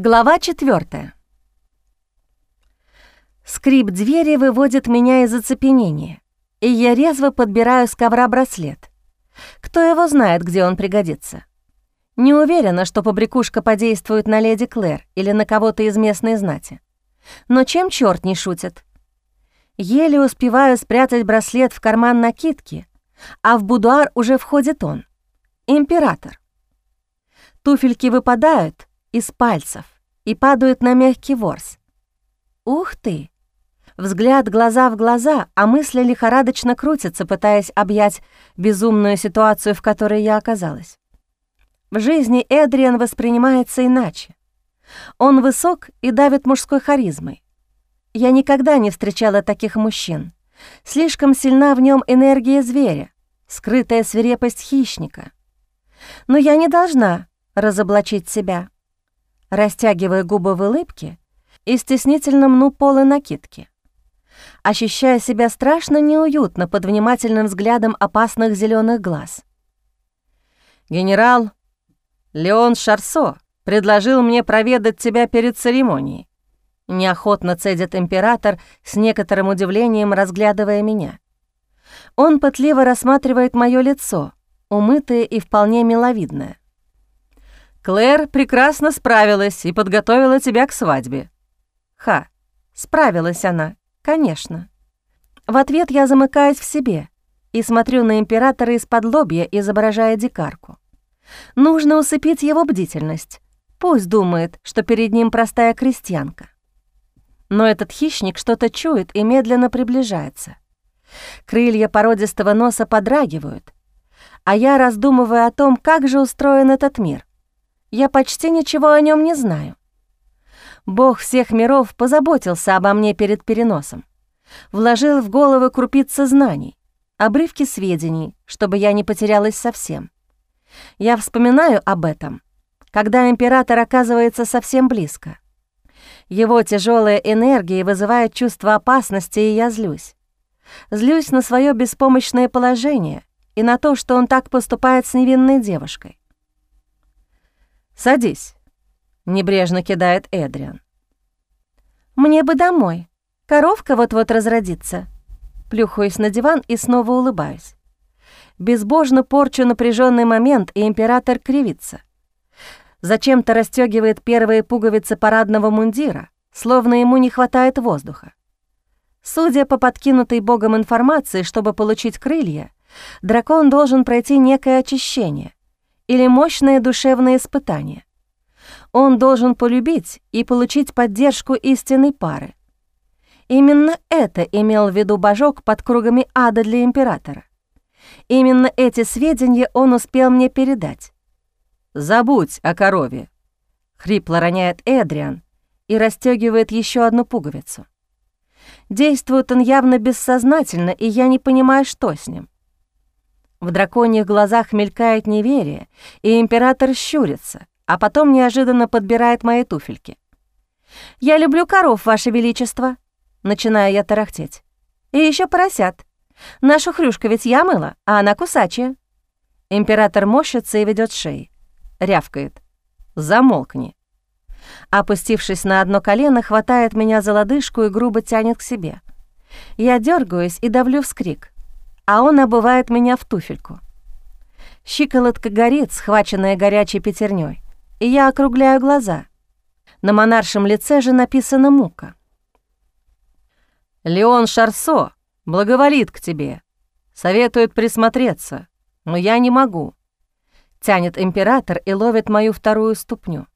Глава четвертая. Скрип двери выводит меня из оцепенения, и я резво подбираю с ковра браслет. Кто его знает, где он пригодится. Не уверена, что побрякушка подействует на леди Клэр или на кого-то из местной знати. Но чем черт не шутит? Еле успеваю спрятать браслет в карман накидки, а в будуар уже входит он. Император. Туфельки выпадают, из пальцев и падают на мягкий ворс. Ух ты! Взгляд глаза в глаза, а мысли лихорадочно крутятся, пытаясь объять безумную ситуацию, в которой я оказалась. В жизни Эдриан воспринимается иначе. Он высок и давит мужской харизмой. Я никогда не встречала таких мужчин. Слишком сильна в нем энергия зверя, скрытая свирепость хищника. Но я не должна разоблачить себя растягивая губы в улыбке и стеснительно мну полы накидки. Ощущая себя страшно неуютно под внимательным взглядом опасных зеленых глаз. «Генерал Леон Шарсо предложил мне проведать тебя перед церемонией», неохотно цедит император с некоторым удивлением, разглядывая меня. Он пытливо рассматривает мое лицо, умытое и вполне миловидное. Клэр прекрасно справилась и подготовила тебя к свадьбе». «Ха, справилась она, конечно». В ответ я замыкаюсь в себе и смотрю на императора из-под лобья, изображая дикарку. Нужно усыпить его бдительность. Пусть думает, что перед ним простая крестьянка. Но этот хищник что-то чует и медленно приближается. Крылья породистого носа подрагивают, а я раздумываю о том, как же устроен этот мир. Я почти ничего о нем не знаю. Бог всех миров позаботился обо мне перед переносом. Вложил в головы крупицы знаний, обрывки сведений, чтобы я не потерялась совсем. Я вспоминаю об этом, когда император оказывается совсем близко. Его тяжелая энергия вызывает чувство опасности, и я злюсь. Злюсь на свое беспомощное положение и на то, что он так поступает с невинной девушкой. «Садись», — небрежно кидает Эдриан. «Мне бы домой. Коровка вот-вот разродится». Плюхаюсь на диван и снова улыбаюсь. Безбожно порчу напряженный момент, и император кривится. Зачем-то расстегивает первые пуговицы парадного мундира, словно ему не хватает воздуха. Судя по подкинутой богом информации, чтобы получить крылья, дракон должен пройти некое очищение или мощное душевное испытание. Он должен полюбить и получить поддержку истинной пары. Именно это имел в виду божок под кругами ада для императора. Именно эти сведения он успел мне передать. «Забудь о корове», — хрипло роняет Эдриан и расстегивает еще одну пуговицу. Действует он явно бессознательно, и я не понимаю, что с ним. В драконьих глазах мелькает неверие, и император щурится, а потом неожиданно подбирает мои туфельки. «Я люблю коров, Ваше Величество», — начинаю я тарахтеть. «И еще поросят. Нашу хрюшка ведь я мыла, а она кусачая». Император морщится и ведет шеи. Рявкает. «Замолкни». Опустившись на одно колено, хватает меня за лодыжку и грубо тянет к себе. Я дергаюсь и давлю вскрик — а он обувает меня в туфельку. Щиколотка горит, схваченная горячей пятерней, и я округляю глаза. На монаршем лице же написана мука. «Леон Шарсо благоволит к тебе, советует присмотреться, но я не могу», — тянет император и ловит мою вторую ступню.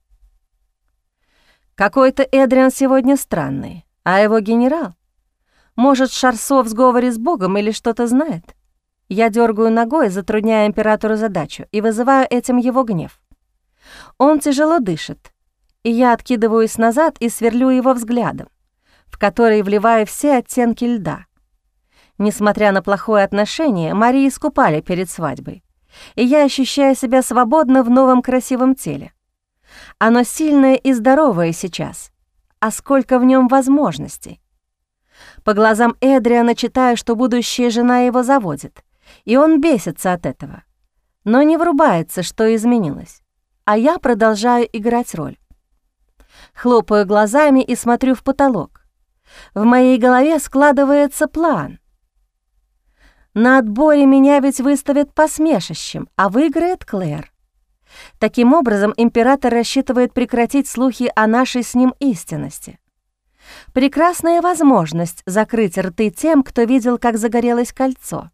Какой-то Эдриан сегодня странный, а его генерал может, Шарсо в сговоре с Богом или что-то знает? Я дергаю ногой, затрудняя императору задачу, и вызываю этим его гнев. Он тяжело дышит, и я откидываюсь назад и сверлю его взглядом, в который вливаю все оттенки льда. Несмотря на плохое отношение, Марии искупали перед свадьбой, и я ощущаю себя свободно в новом красивом теле. Оно сильное и здоровое сейчас, а сколько в нем возможностей. По глазам Эдриана читаю, что будущая жена его заводит, и он бесится от этого. Но не врубается, что изменилось. А я продолжаю играть роль. Хлопаю глазами и смотрю в потолок. В моей голове складывается план. На отборе меня ведь выставят посмешищем, а выиграет Клэр. Таким образом, император рассчитывает прекратить слухи о нашей с ним истинности. Прекрасная возможность закрыть рты тем, кто видел, как загорелось кольцо,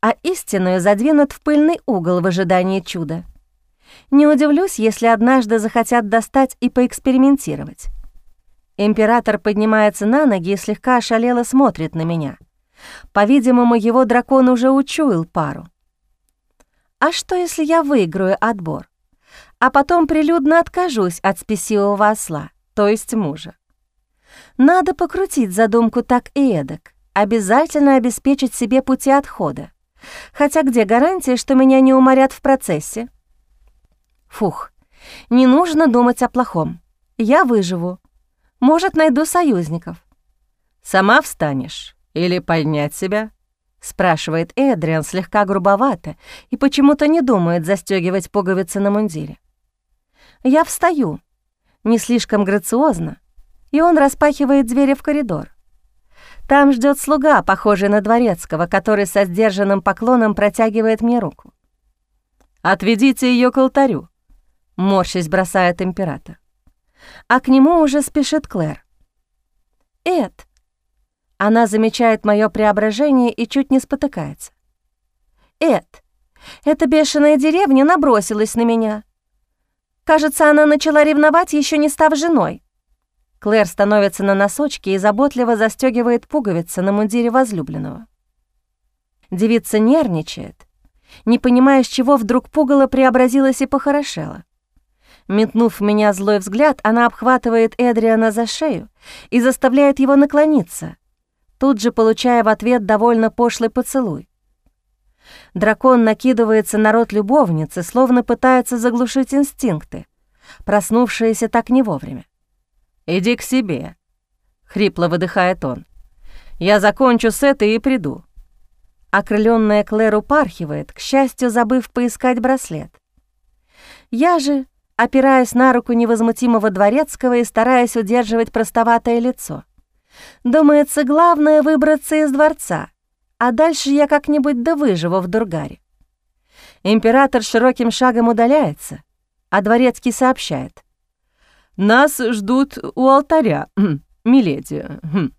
а истинную задвинут в пыльный угол в ожидании чуда. Не удивлюсь, если однажды захотят достать и поэкспериментировать. Император поднимается на ноги и слегка ошалело смотрит на меня. По-видимому, его дракон уже учуял пару. А что, если я выиграю отбор, а потом прилюдно откажусь от спесивого осла, то есть мужа? Надо покрутить задумку так и эдак, обязательно обеспечить себе пути отхода. Хотя где гарантия, что меня не уморят в процессе? Фух, не нужно думать о плохом. Я выживу. Может, найду союзников. «Сама встанешь? Или поднять себя?» — спрашивает Эдриан слегка грубовато и почему-то не думает застегивать пуговицы на мундире. Я встаю, не слишком грациозно, и он распахивает двери в коридор. Там ждет слуга, похожий на дворецкого, который со сдержанным поклоном протягивает мне руку. «Отведите ее к алтарю», — морщись бросает император. А к нему уже спешит Клэр. «Эд». Она замечает мое преображение и чуть не спотыкается. «Эд, эта бешеная деревня набросилась на меня. Кажется, она начала ревновать, еще не став женой. Клэр становится на носочки и заботливо застегивает пуговицы на мундире возлюбленного. Девица нервничает, не понимая, с чего вдруг пугало преобразилось и похорошело. Метнув в меня злой взгляд, она обхватывает Эдриана за шею и заставляет его наклониться, тут же получая в ответ довольно пошлый поцелуй. Дракон накидывается на рот любовницы, словно пытается заглушить инстинкты, проснувшиеся так не вовремя. «Иди к себе», — хрипло выдыхает он. «Я закончу с этой и приду». Окрыленная Клэр упархивает, к счастью, забыв поискать браслет. Я же, опираясь на руку невозмутимого дворецкого и стараясь удерживать простоватое лицо. Думается, главное — выбраться из дворца, а дальше я как-нибудь да выживу в Дургаре. Император широким шагом удаляется, а дворецкий сообщает — нас ждут у алтаря, миледи. Хм.